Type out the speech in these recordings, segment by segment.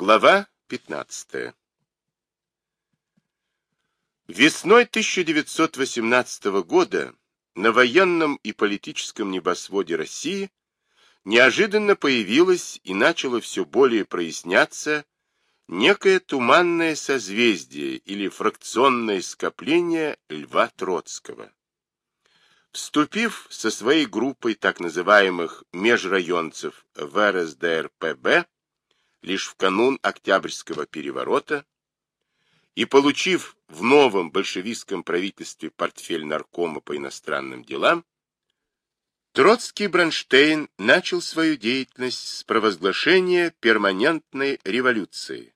Глава 15. Весной 1918 года на военном и политическом небосводе России неожиданно появилось и начало все более проясняться некое туманное созвездие или фракционное скопление Льва Троцкого. Вступив со своей группой так называемых межрайонцев в РСДРПБ лишь в канун Октябрьского переворота и получив в новом большевистском правительстве портфель наркома по иностранным делам, Троцкий Бронштейн начал свою деятельность с провозглашения перманентной революции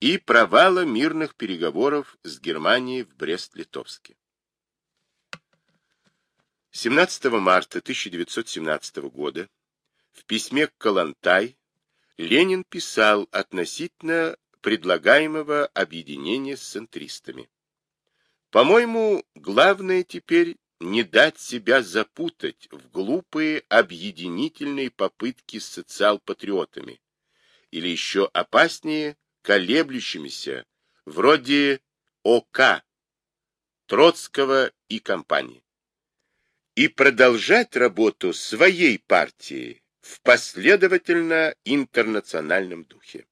и провала мирных переговоров с Германией в Брест-Литовске. 17 марта 1917 года в письме к Калантай Ленин писал относительно предлагаемого объединения с центристами. По-моему, главное теперь не дать себя запутать в глупые объединительные попытки с социал-патриотами, или еще опаснее, колеблющимися, вроде ОК, Троцкого и компании и продолжать работу своей партии в последовательно интернациональном духе.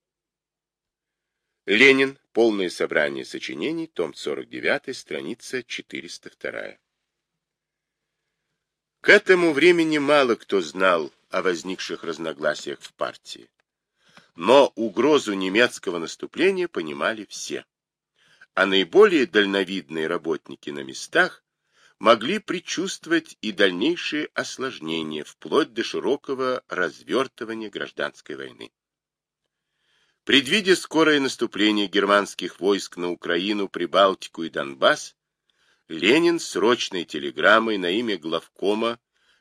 Ленин. Полное собрание сочинений. Том 49. Страница 402. К этому времени мало кто знал о возникших разногласиях в партии. Но угрозу немецкого наступления понимали все. А наиболее дальновидные работники на местах могли предчувствовать и дальнейшие осложнения, вплоть до широкого развертывания гражданской войны. Предвидя скорое наступление германских войск на Украину, Прибалтику и Донбасс, Ленин срочной телеграммой на имя главкома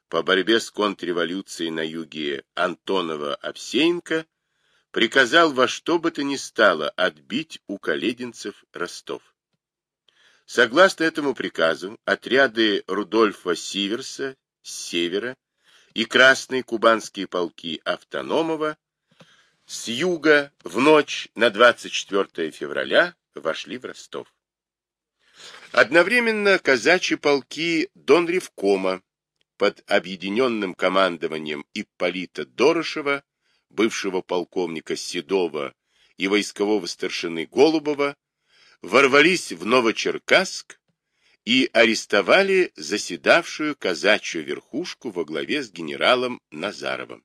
по борьбе с контрреволюцией на юге Антонова-Овсеенко приказал во что бы то ни стало отбить у калединцев Ростов. Согласно этому приказу, отряды Рудольфа Сиверса с севера и красные кубанские полки Автономова с юга в ночь на 24 февраля вошли в Ростов. Одновременно казачьи полки Дон Ревкома под объединенным командованием Ипполита Дорошева, бывшего полковника Седова и войскового старшины Голубова, ворвались в Новочеркасск и арестовали заседавшую казачью верхушку во главе с генералом Назаровым.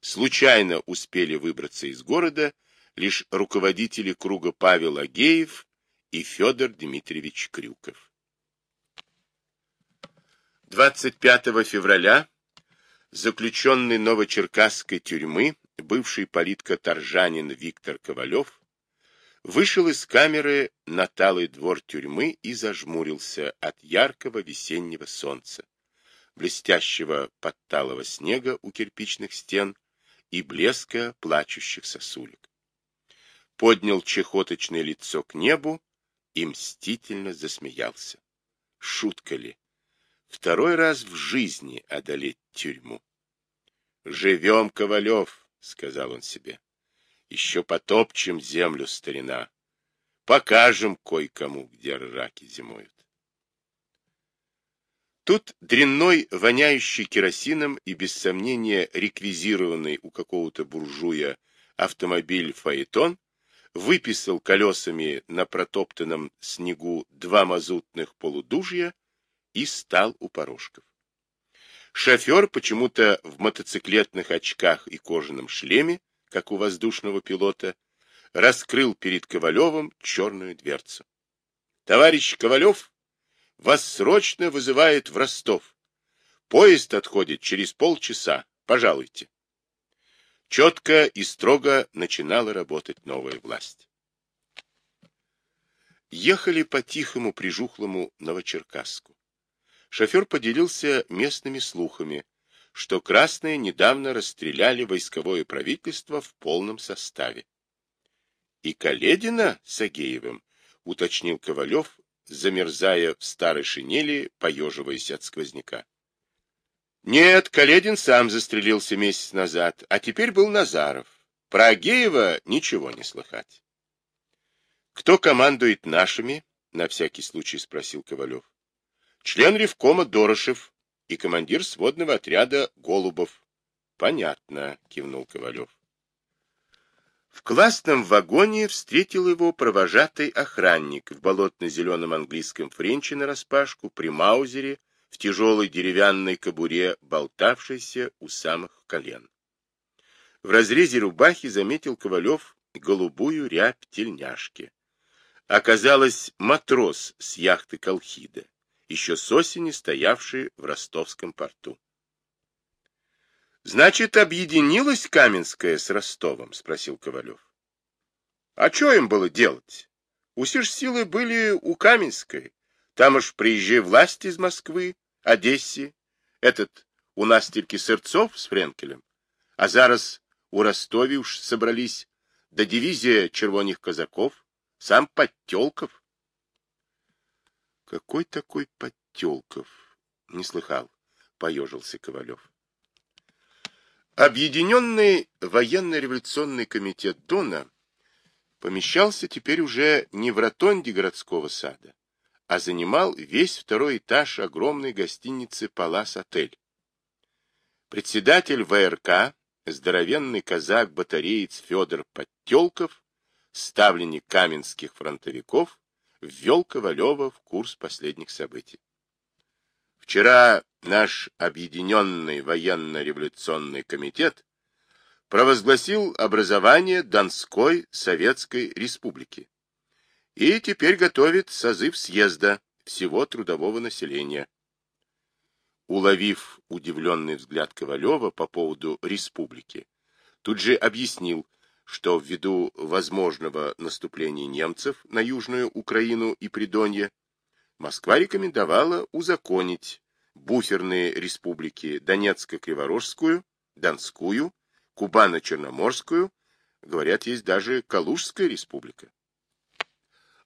Случайно успели выбраться из города лишь руководители круга Павел Агеев и Федор Дмитриевич Крюков. 25 февраля заключенный Новочеркасской тюрьмы, бывший политкоторжанин Виктор Ковалев, вышел из камеры на талый двор тюрьмы и зажмурился от яркого весеннего солнца, блестящего под талого снега у кирпичных стен и блеска плачущих сосулек. Поднял чехоточное лицо к небу и мстительно засмеялся. Шутка ли? Второй раз в жизни одолеть тюрьму. «Живем, Ковалев», — сказал он себе. Еще потопчем землю, старина. Покажем кое-кому, где раки зимуют. Тут дрянной, воняющий керосином и, без сомнения, реквизированный у какого-то буржуя автомобиль «Фаэтон» выписал колесами на протоптанном снегу два мазутных полудужья и стал у порожков. Шофер, почему-то в мотоциклетных очках и кожаном шлеме, как у воздушного пилота, раскрыл перед Ковалевым черную дверцу. — Товарищ Ковалев, вас срочно вызывает в Ростов. Поезд отходит через полчаса. Пожалуйте. Четко и строго начинала работать новая власть. Ехали по тихому прижухлому Новочеркасску. Шофер поделился местными слухами, что красные недавно расстреляли войсковое правительство в полном составе. И Каледина с Агеевым, уточнил Ковалев, замерзая в старой шинели, поеживаясь от сквозняка. Нет, Каледин сам застрелился месяц назад, а теперь был Назаров. Про Агеева ничего не слыхать. Кто командует нашими? На всякий случай спросил Ковалев. Член Ревкома Дорошев и командир сводного отряда Голубов. Понятно, кивнул Ковалев. В классном вагоне встретил его провожатый охранник в болотно-зеленом английском френче нараспашку, при маузере, в тяжелой деревянной кобуре, болтавшейся у самых колен. В разрезе рубахи заметил Ковалев голубую рябь тельняшки. Оказалось, матрос с яхты Колхида, еще с осени стоявший в ростовском порту. Значит, объединилась Каменская с Ростовом? — спросил Ковалев. — А что им было делать? Ж силы были у Каменской. Там уж приезжай власть из Москвы, Одессе. Этот у нас тільки Сырцов с Френкелем. А зараз у Ростове уж собрались. Да дивизия червоних казаков, сам Подтелков. Какой такой Подтелков? Не слыхал, поежился Ковалев. Объединенный военно-революционный комитет Дона помещался теперь уже не в ротонде городского сада, а занимал весь второй этаж огромной гостиницы «Палас-отель». Председатель ВРК, здоровенный казак-батареец Федор Подтелков, ставленник каменских фронтовиков, ввел Ковалева в курс последних событий. Вчера наш Объединенный военно-революционный комитет провозгласил образование Донской Советской Республики и теперь готовит созыв съезда всего трудового населения. Уловив удивленный взгляд Ковалева по поводу республики, тут же объяснил, что ввиду возможного наступления немцев на Южную Украину и Придонье, Москва рекомендовала узаконить буферные республики Донецко-Криворожскую, Донскую, Кубано-Черноморскую, говорят, есть даже Калужская республика.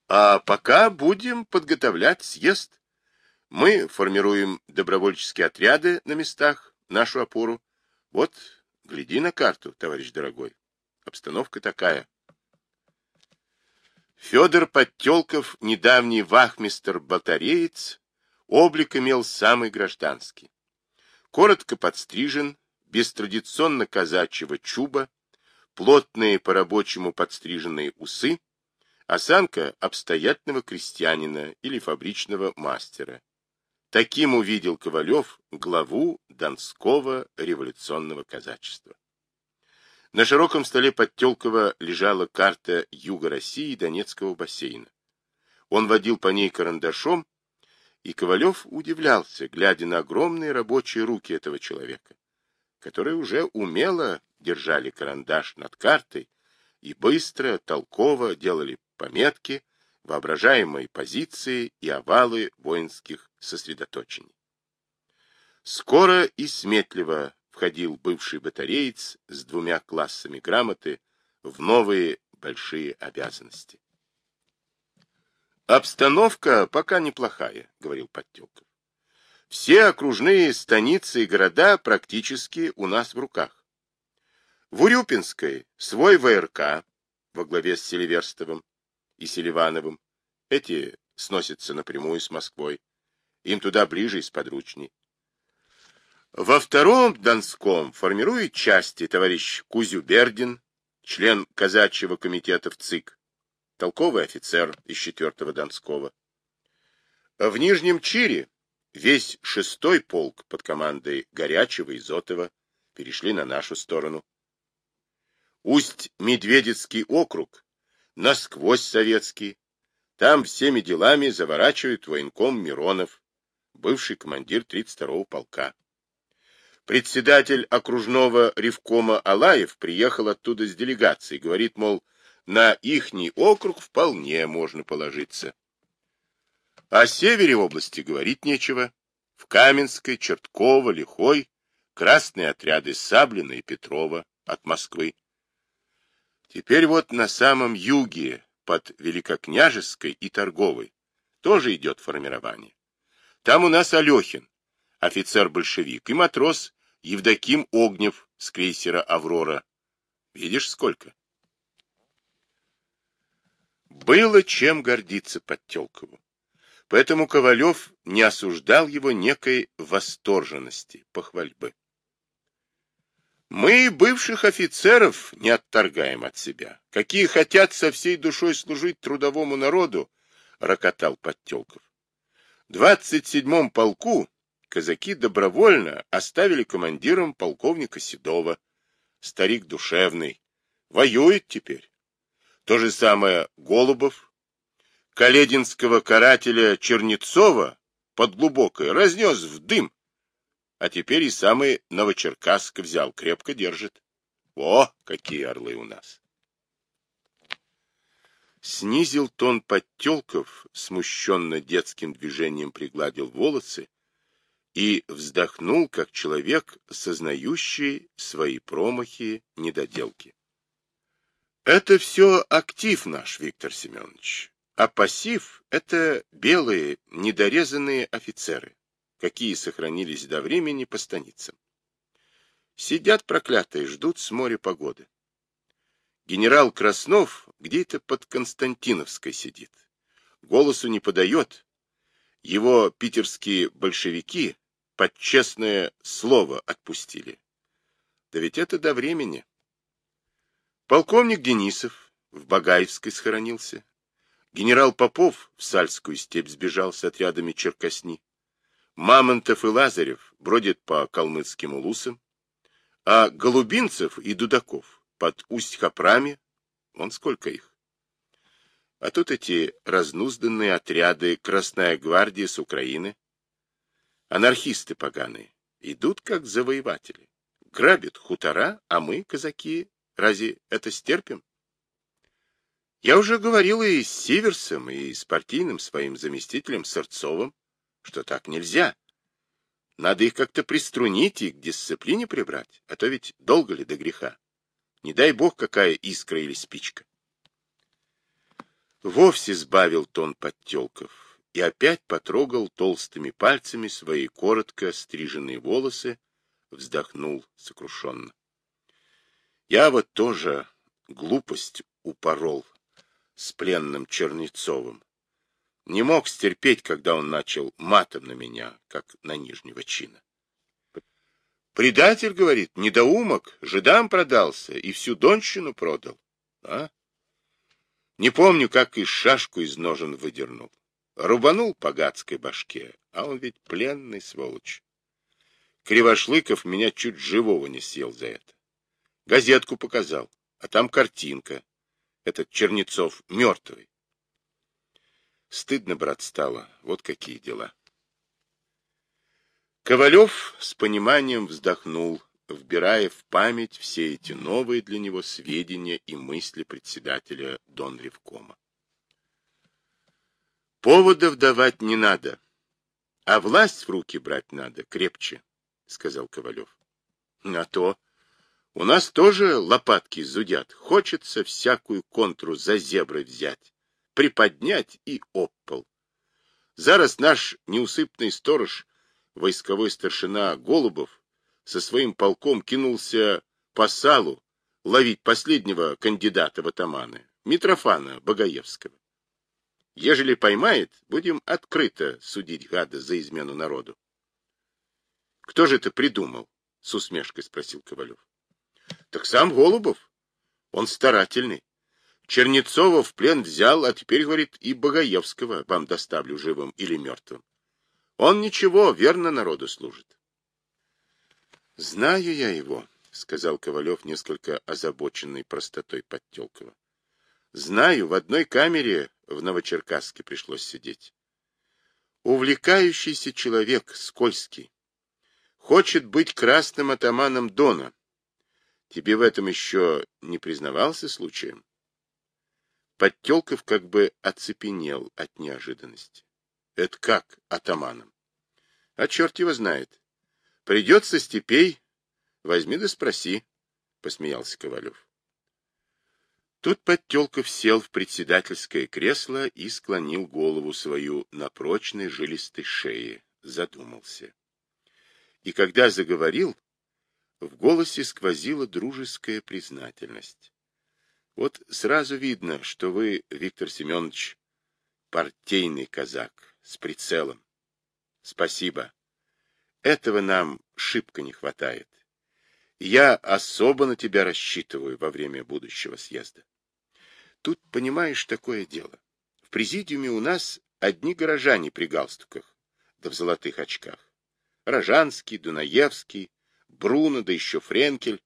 А пока будем подготовлять съезд. Мы формируем добровольческие отряды на местах, нашу опору. Вот, гляди на карту, товарищ дорогой. Обстановка такая. Федор Подтелков, недавний вахмистр-батареец, облик имел самый гражданский. Коротко подстрижен, без традиционно казачьего чуба, плотные по-рабочему подстриженные усы, осанка обстоятельного крестьянина или фабричного мастера. Таким увидел Ковалев главу Донского революционного казачества. На широком столе Подтелкова лежала карта юга России и Донецкого бассейна. Он водил по ней карандашом, и Ковалев удивлялся, глядя на огромные рабочие руки этого человека, которые уже умело держали карандаш над картой и быстро, толково делали пометки, воображаемые позиции и овалы воинских сосредоточений. Скоро и сметливо входил бывший батареец с двумя классами грамоты в новые большие обязанности. Обстановка пока неплохая, говорил Подтеков. Все окружные станицы и города практически у нас в руках. В Урюпинской свой ВРК во главе с Селиверстовым и Селивановым. Эти сносятся напрямую с Москвой. Им туда ближе и сподручней. Во втором Донском формирует части товарищ Кузюбердин, член казачьего комитета в ЦИК, толковый офицер из 4-го Донского. В Нижнем Чире весь шестой полк под командой Горячего и Зотова перешли на нашу сторону. Усть-Медведецкий округ, насквозь советский, там всеми делами заворачивает военком Миронов, бывший командир 32-го полка. Председатель окружного ревкома Алаев приехал оттуда с делегацией, говорит, мол, на ихний округ вполне можно положиться. О севере области говорить нечего. В Каменской, Чертково, Лихой красные отряды Саблина и Петрова от Москвы. Теперь вот на самом юге, под Великокняжеской и Торговой, тоже идет формирование. Там у нас Алехин, офицер-большевик, и матрос Евдоким Огнев с крейсера «Аврора». Видишь, сколько? Было чем гордиться Подтелкову. Поэтому Ковалев не осуждал его некой восторженности, похвальбы. Мы бывших офицеров не отторгаем от себя. Какие хотят со всей душой служить трудовому народу, рокотал Подтелков. В 27-м полку казаки добровольно оставили командиром полковника Седова. Старик душевный. Воюет теперь. То же самое Голубов. Калединского карателя Чернецова под глубокое разнес в дым а теперь и самый Новочеркасск взял, крепко держит. О, какие орлы у нас! Снизил тон Подтелков, смущенно детским движением пригладил волосы и вздохнул, как человек, сознающий свои промахи, недоделки. Это все актив наш, Виктор Семенович, а пассив — это белые, недорезанные офицеры какие сохранились до времени по станицам. Сидят проклятые, ждут с моря погоды. Генерал Краснов где-то под Константиновской сидит. Голосу не подает. Его питерские большевики под честное слово отпустили. Да ведь это до времени. Полковник Денисов в Багаевской схоронился. Генерал Попов в Сальскую степь сбежал с отрядами Черкосни. Мамонтов и Лазарев бродят по калмыцким улусам, а Голубинцев и Дудаков под Усть-Хапрами, вон сколько их. А тут эти разнузданные отряды Красная гвардия с Украины, анархисты поганые, идут как завоеватели, грабят хутора, а мы, казаки, разве это стерпим? Я уже говорил и с Сиверсом, и с партийным своим заместителем Сырцовым, что так нельзя. Надо их как-то приструнить и к дисциплине прибрать, а то ведь долго ли до греха. Не дай бог, какая искра или спичка. Вовсе сбавил тон Подтелков и опять потрогал толстыми пальцами свои коротко стриженные волосы, вздохнул сокрушенно. Я вот тоже глупость упорол с пленным Чернецовым. Не мог стерпеть, когда он начал матом на меня, как на нижнего чина. Предатель, говорит, недоумок, жидам продался и всю донщину продал. А? Не помню, как и шашку из ножен выдернул. Рубанул по гадской башке, а он ведь пленный сволочь. Кривошлыков меня чуть живого не съел за это. Газетку показал, а там картинка. Этот Чернецов мертвый. Стыдно, брат, стало. Вот какие дела. Ковалев с пониманием вздохнул, вбирая в память все эти новые для него сведения и мысли председателя Дон Ревкома. Поводов давать не надо, а власть в руки брать надо крепче, сказал Ковалев. На то у нас тоже лопатки зудят, хочется всякую контру за зебры взять приподнять и оппол. Зараз наш неусыпный сторож, войсковой старшина Голубов, со своим полком кинулся по салу ловить последнего кандидата в атаманы, Митрофана Богоевского. Ежели поймает, будем открыто судить гада за измену народу. — Кто же это придумал? — с усмешкой спросил Ковалев. — Так сам Голубов. Он старательный. Чернецова в плен взял, а теперь, говорит, и Богоевского вам доставлю живым или мертвым. Он ничего, верно народу служит. Знаю я его, — сказал Ковалев, несколько озабоченный простотой Подтелкова. Знаю, в одной камере в Новочеркасске пришлось сидеть. Увлекающийся человек, скользкий. Хочет быть красным атаманом Дона. Тебе в этом еще не признавался случаем? Подтелков как бы оцепенел от неожиданности. Это как атаманом? А черт его знает. Придется степей. Возьми да спроси, — посмеялся Ковалев. Тут Подтелков сел в председательское кресло и склонил голову свою на прочной жилистой шее, задумался. И когда заговорил, В голосе сквозила дружеская признательность. Вот сразу видно, что вы, Виктор Семенович, партийный казак с прицелом. Спасибо. Этого нам шибко не хватает. Я особо на тебя рассчитываю во время будущего съезда. Тут, понимаешь, такое дело. В президиуме у нас одни горожане при галстуках, да в золотых очках. Рожанский, Дунаевский, Бруно, да еще Френкель.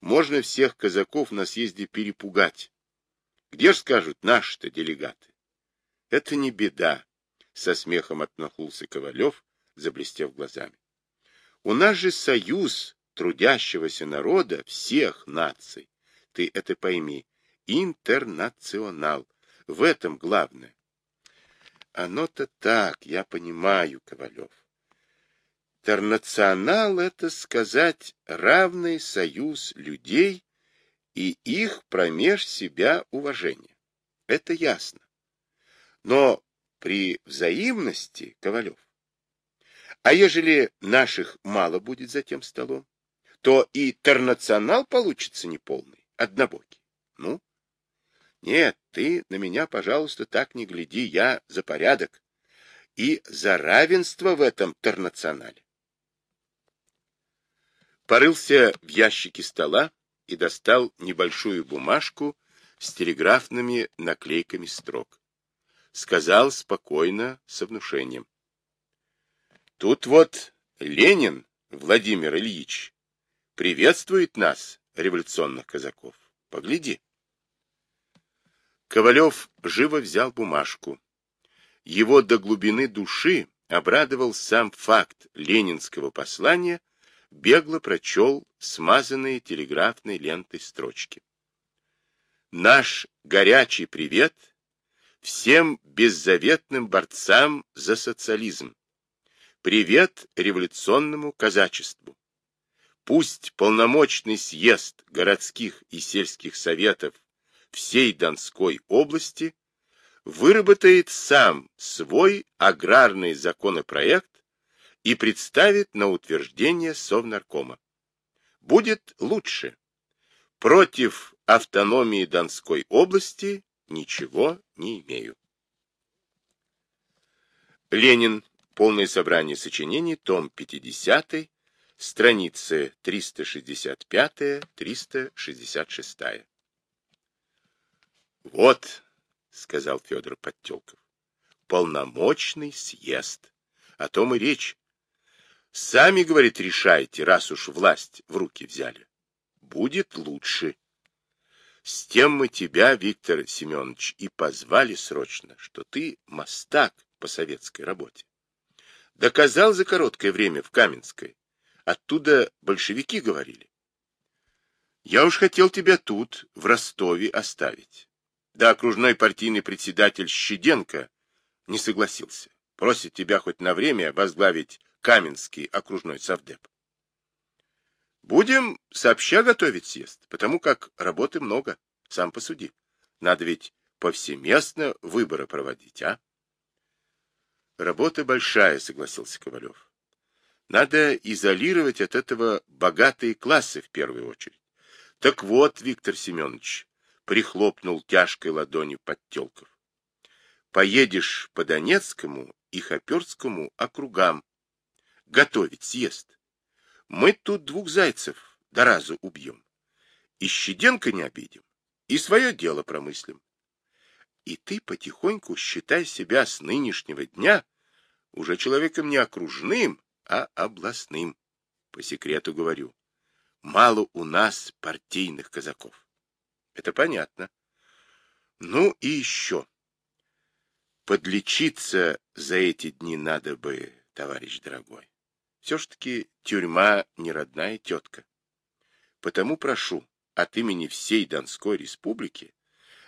Можно всех казаков на съезде перепугать. Где ж, скажут, наши-то делегаты? Это не беда, — со смехом отмахнулся Ковалев, заблестев глазами. У нас же союз трудящегося народа всех наций. Ты это пойми. Интернационал. В этом главное. Оно-то так, я понимаю, Ковалев. Интернационал — это сказать равный союз людей и их промеж себя уважение. Это ясно. Но при взаимности, Ковалев, а ежели наших мало будет за тем столом, то и интернационал получится неполный, однобокий. Ну, нет, ты на меня, пожалуйста, так не гляди, я за порядок и за равенство в этом тернационале. Порылся в ящике стола и достал небольшую бумажку с телеграфными наклейками строк. Сказал спокойно, со внушением. Тут вот Ленин Владимир Ильич приветствует нас, революционных казаков. Погляди. Ковалев живо взял бумажку. Его до глубины души обрадовал сам факт ленинского послания, бегло прочел смазанные телеграфной лентой строчки. Наш горячий привет всем беззаветным борцам за социализм. Привет революционному казачеству. Пусть полномочный съезд городских и сельских советов всей Донской области выработает сам свой аграрный законопроект и представит на утверждение Совнаркома. Будет лучше. Против автономии Донской области ничего не имею. Ленин. Полное собрание сочинений. Том 50. Страницы 365-366. Вот, сказал Федор Подтелков, полномочный съезд. О том и речь. Сами, говорит, решайте, раз уж власть в руки взяли. Будет лучше. С тем мы тебя, Виктор Семенович, и позвали срочно, что ты мастак по советской работе. Доказал за короткое время в Каменской. Оттуда большевики говорили. Я уж хотел тебя тут, в Ростове, оставить. Да окружной партийный председатель Щеденко не согласился. Просит тебя хоть на время возглавить Каменский окружной совдеп. Будем сообща готовить съезд, потому как работы много, сам посуди. Надо ведь повсеместно выборы проводить, а? Работа большая, согласился Ковалев. Надо изолировать от этого богатые классы в первую очередь. Так вот, Виктор Семенович, прихлопнул тяжкой ладонью Подтелков. Поедешь по Донецкому и Хоперскому округам. Готовить съезд. Мы тут двух зайцев до разу убьем. И Щеденко не обидим, и свое дело промыслим. И ты потихоньку считай себя с нынешнего дня уже человеком не окружным, а областным. По секрету говорю, мало у нас партийных казаков. Это понятно. Ну и еще. Подлечиться за эти дни надо бы, товарищ дорогой. Все ж таки тюрьма не родная тетка. Потому прошу от имени всей Донской республики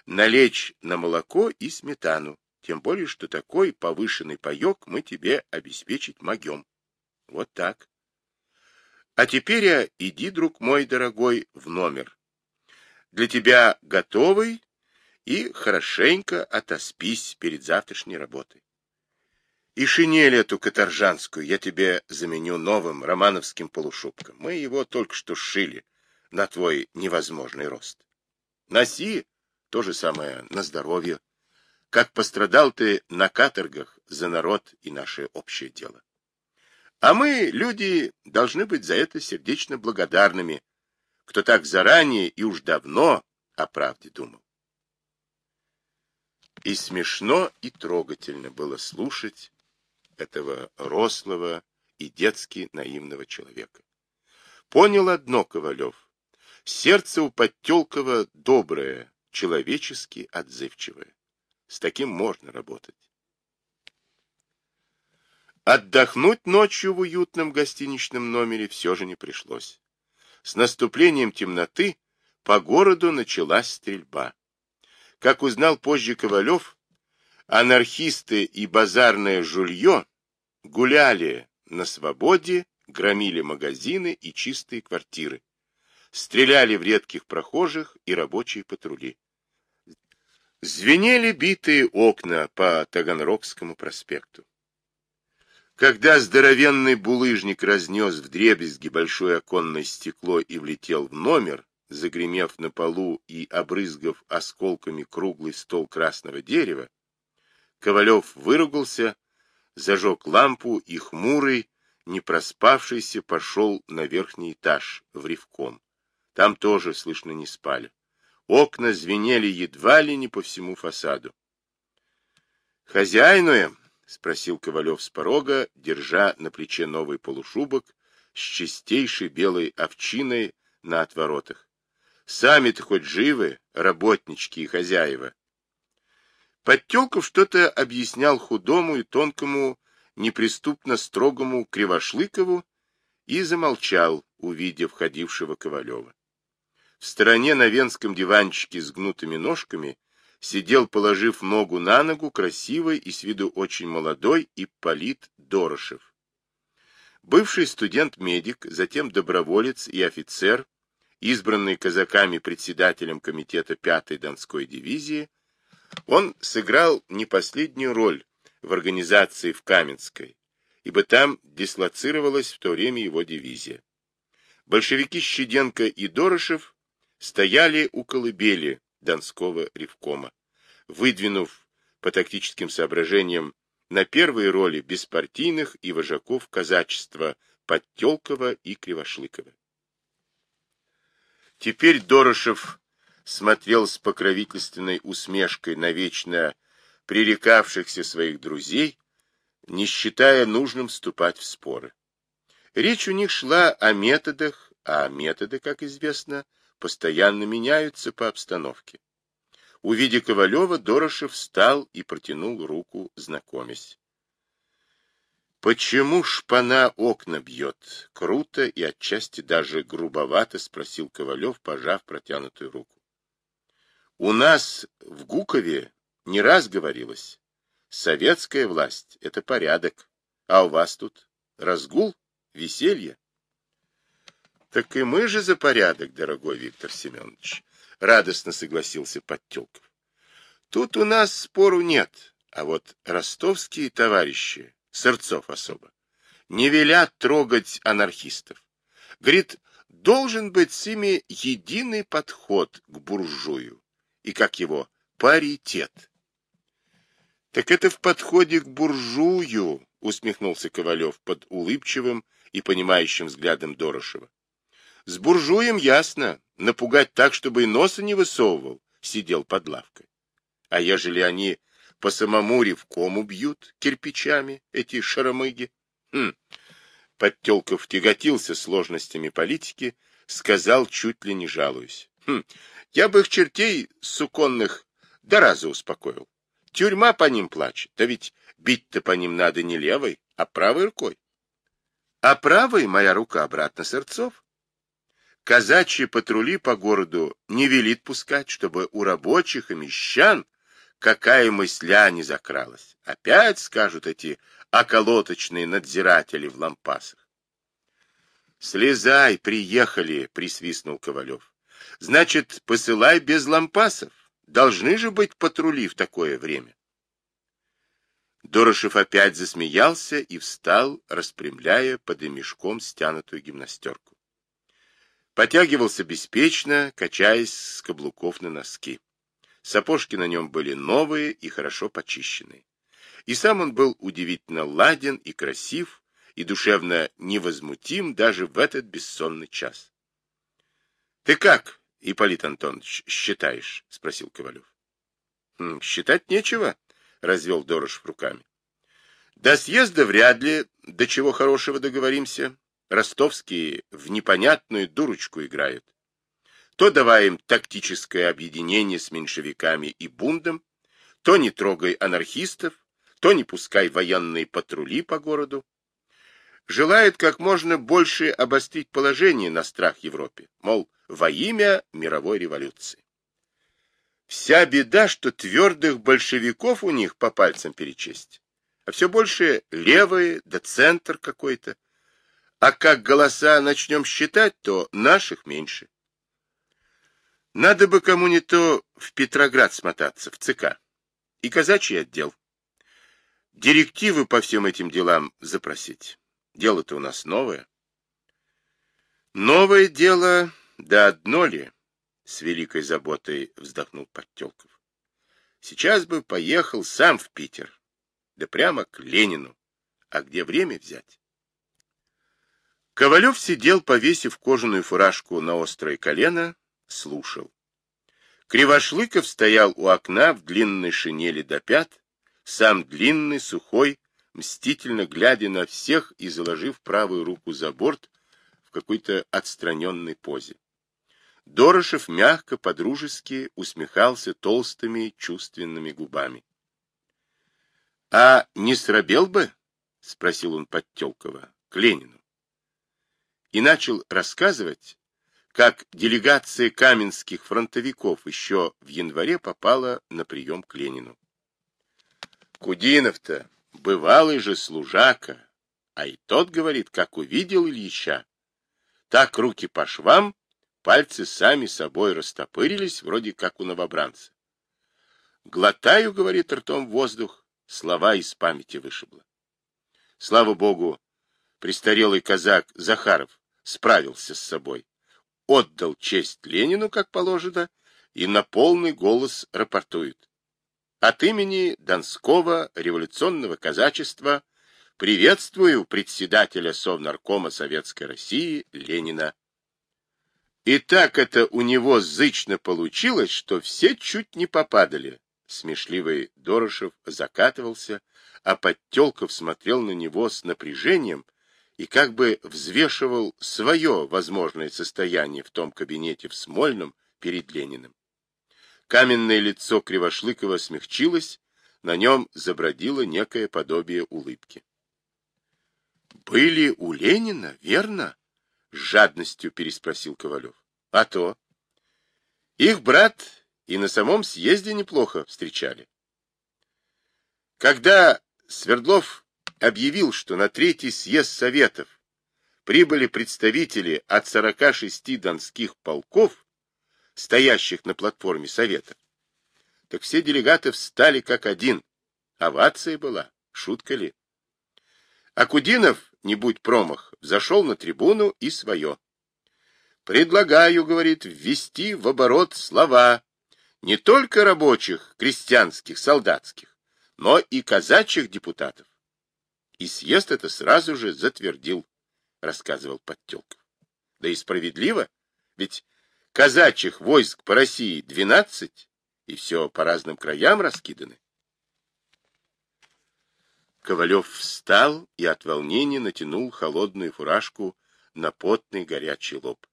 налечь на молоко и сметану, тем более, что такой повышенный паек мы тебе обеспечить могем. Вот так. А теперь а, иди, друг мой дорогой, в номер для тебя готовый и хорошенько отоспись перед завтрашней работой. И шинель эту каторжанскую я тебе заменю новым романовским полушубком. Мы его только что сшили на твой невозможный рост. Носи то же самое на здоровье. Как пострадал ты на каторгах за народ и наше общее дело. А мы, люди, должны быть за это сердечно благодарными, кто так заранее и уж давно о правде думал. И смешно, и трогательно было слушать этого рослого и детски наивного человека. Понял одно Ковалев. Сердце у Подтелкова доброе, человечески отзывчивое. С таким можно работать. Отдохнуть ночью в уютном гостиничном номере все же не пришлось. С наступлением темноты по городу началась стрельба. Как узнал позже Ковалев, анархисты и базарное жулье гуляли на свободе, громили магазины и чистые квартиры, стреляли в редких прохожих и рабочие патрули. Звенели битые окна по Таганрогскому проспекту. Когда здоровенный булыжник разнес в дребезги большое оконное стекло и влетел в номер, загремев на полу и обрызгав осколками круглый стол красного дерева, Ковалев выругался, зажег лампу и хмурый, не проспавшийся, пошел на верхний этаж, в ревком. Там тоже, слышно, не спали. Окна звенели едва ли не по всему фасаду. «Хозяйнуем?» — спросил Ковалев с порога, держа на плече новый полушубок с чистейшей белой овчиной на отворотах. Сами-то хоть живы, работнички и хозяева. Подтелков что-то объяснял худому и тонкому, неприступно строгому Кривошлыкову и замолчал, увидев входившего Ковалева. В стороне на венском диванчике с гнутыми ножками сидел, положив ногу на ногу, красивый и с виду очень молодой Ипполит Дорошев. Бывший студент-медик, затем доброволец и офицер, избранный казаками председателем комитета 5-й Донской дивизии, он сыграл не последнюю роль в организации в Каменской, ибо там дислоцировалась в то время его дивизия. Большевики Щеденко и Дорошев стояли у колыбели Донского ревкома, выдвинув по тактическим соображениям на первые роли беспартийных и вожаков казачества Подтелкова и Кривошлыкова. Теперь Дорошев смотрел с покровительственной усмешкой на вечно пререкавшихся своих друзей, не считая нужным вступать в споры. Речь у них шла о методах, а методы, как известно, постоянно меняются по обстановке. Увидя Ковалева, Дорошев встал и протянул руку, знакомясь. «Почему шпана окна бьет?» — круто и отчасти даже грубовато спросил Ковалев, пожав протянутую руку. «У нас в Гукове не раз говорилось, советская власть — это порядок, а у вас тут разгул, веселье». «Так и мы же за порядок, дорогой Виктор Семенович», — радостно согласился Подтелков. «Тут у нас спору нет, а вот ростовские товарищи Сырцов особо, не велят трогать анархистов. Говорит, должен быть с ими единый подход к буржую и, как его, паритет. Так это в подходе к буржую, усмехнулся Ковалев под улыбчивым и понимающим взглядом Дорошева. С буржуем ясно, напугать так, чтобы и носа не высовывал, сидел под лавкой. А ежели они по самому ревкому бьют кирпичами эти шаромыги. Хм. Подтелков тяготился сложностями политики, сказал, чуть ли не жалуясь. Хм. Я бы их чертей суконных до раза успокоил. Тюрьма по ним плачет, да ведь бить-то по ним надо не левой, а правой рукой. А правой моя рука обратно Сырцов. Казачьи патрули по городу не велит пускать, чтобы у рабочих и мещан какая мысля не закралась. Опять скажут эти околоточные надзиратели в лампасах. «Слезай, приехали!» — присвистнул Ковалев. «Значит, посылай без лампасов. Должны же быть патрули в такое время». Дорошев опять засмеялся и встал, распрямляя под мешком стянутую гимнастерку. Потягивался беспечно, качаясь с каблуков на носки. Сапожки на нем были новые и хорошо почищенные. И сам он был удивительно ладен и красив, и душевно невозмутим даже в этот бессонный час. — Ты как, Ипполит Антонович, считаешь? — спросил Ковалев. — Считать нечего, — развел Дорошев руками. — До съезда вряд ли до чего хорошего договоримся. Ростовские в непонятную дурочку играют. То давай им тактическое объединение с меньшевиками и бундом, то не трогай анархистов, то не пускай военные патрули по городу. Желает как можно больше обострить положение на страх Европе, мол, во имя мировой революции. Вся беда, что твердых большевиков у них по пальцам перечесть, а все больше левые, да центр какой-то. А как голоса начнем считать, то наших меньше. Надо бы кому не то в Петроград смотаться, в ЦК. И казачий отдел. Директивы по всем этим делам запросить. Дело-то у нас новое. Новое дело, да одно ли? С великой заботой вздохнул Подтелков. Сейчас бы поехал сам в Питер. Да прямо к Ленину. А где время взять? Ковалев сидел, повесив кожаную фуражку на острое колено, слушал. Кривошлыков стоял у окна в длинной шинели до пят, сам длинный, сухой, мстительно глядя на всех и заложив правую руку за борт в какой-то отстраненной позе. Дорошев мягко, подружески усмехался толстыми чувственными губами. — А не срабел бы? — спросил он Подтелкова, — к Ленину. И начал рассказывать, как делегация каменских фронтовиков еще в январе попала на прием к Ленину. Кудинов-то бывалый же служака, а и тот говорит, как увидел Ильича. Так руки по швам, пальцы сами собой растопырились, вроде как у новобранца. Глотаю, говорит ртом воздух, слова из памяти вышибло. Слава богу, престарелый казак Захаров справился с собой отдал честь Ленину, как положено, и на полный голос рапортует. От имени Донского революционного казачества приветствую председателя Совнаркома Советской России Ленина. И так это у него зычно получилось, что все чуть не попадали. Смешливый Дорошев закатывался, а Подтелков смотрел на него с напряжением, и как бы взвешивал свое возможное состояние в том кабинете в Смольном перед Лениным. Каменное лицо Кривошлыкова смягчилось, на нем забродило некое подобие улыбки. «Были у Ленина, верно?» — с жадностью переспросил Ковалев. «А то. Их брат и на самом съезде неплохо встречали. Когда Свердлов объявил, что на третий съезд Советов прибыли представители от 46 донских полков, стоящих на платформе Совета, так все делегаты встали как один. Овация была, шутка ли. Акудинов, не будь промах, зашел на трибуну и свое. «Предлагаю, — говорит, — ввести в оборот слова не только рабочих, крестьянских, солдатских, но и казачьих депутатов. И съезд это сразу же затвердил, рассказывал Подтелков. Да и справедливо, ведь казачьих войск по России двенадцать, и все по разным краям раскиданы. Ковалев встал и от волнения натянул холодную фуражку на потный горячий лоб.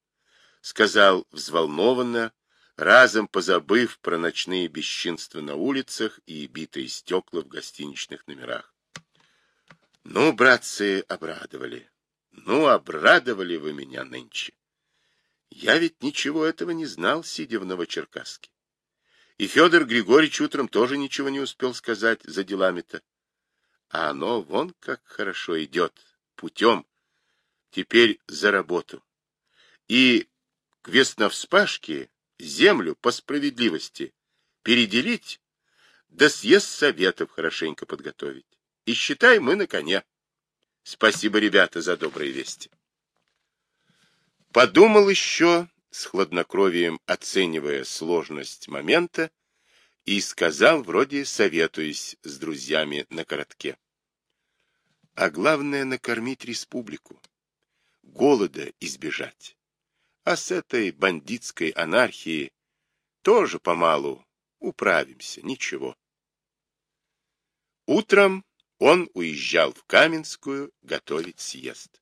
Сказал взволнованно, разом позабыв про ночные бесчинства на улицах и битые стекла в гостиничных номерах. Ну, братцы, обрадовали. Ну, обрадовали вы меня нынче. Я ведь ничего этого не знал, сидя в Новочеркасске. И Федор Григорьевич утром тоже ничего не успел сказать за делами-то. А оно вон как хорошо идет, путем. Теперь за работу. И к весновспашке землю по справедливости переделить, да съезд советов хорошенько подготовить. И считай, мы на коне. Спасибо, ребята, за добрые вести. Подумал еще, с хладнокровием оценивая сложность момента, и сказал, вроде советуясь с друзьями на коротке. А главное — накормить республику, голода избежать. А с этой бандитской анархией тоже помалу управимся, ничего. Утром он уезжал в Каменскую готовить съезд.